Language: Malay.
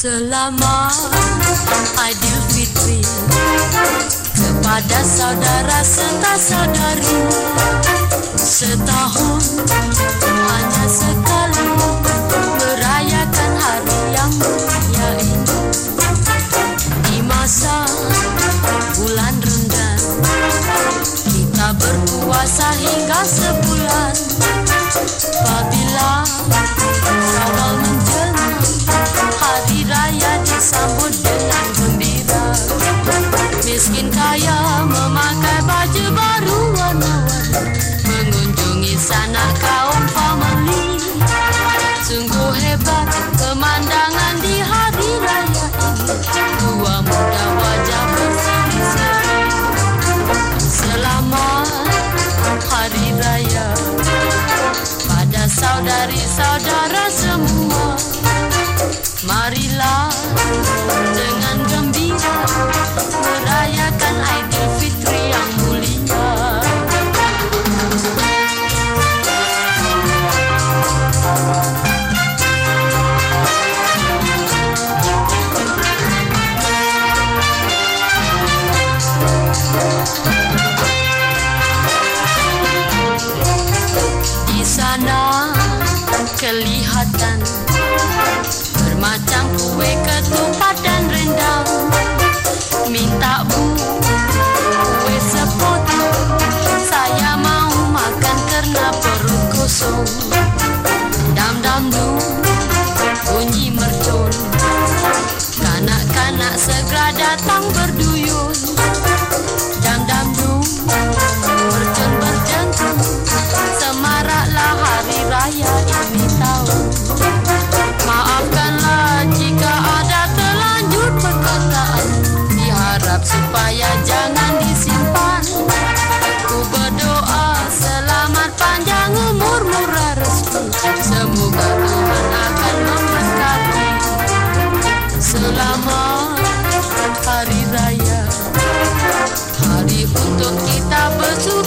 Selamat Aidilfitri kepada saudara serta saudari raya disambut dengan gembira. Miskin kaya memakai di sana kelihatan bermacam kue ketupat dan rendang. Minta bu kue sepotong saya mau makan karena perut kosong. Dam dam du bunyi mercon. Kanak-kanak segera datang berduyun supaya jangan disimpan. Ku berdoa selamat panjang umur murah restu. Semoga Tuhan akan memberkati. Selamat hari raya. Hari untuk kita bersuara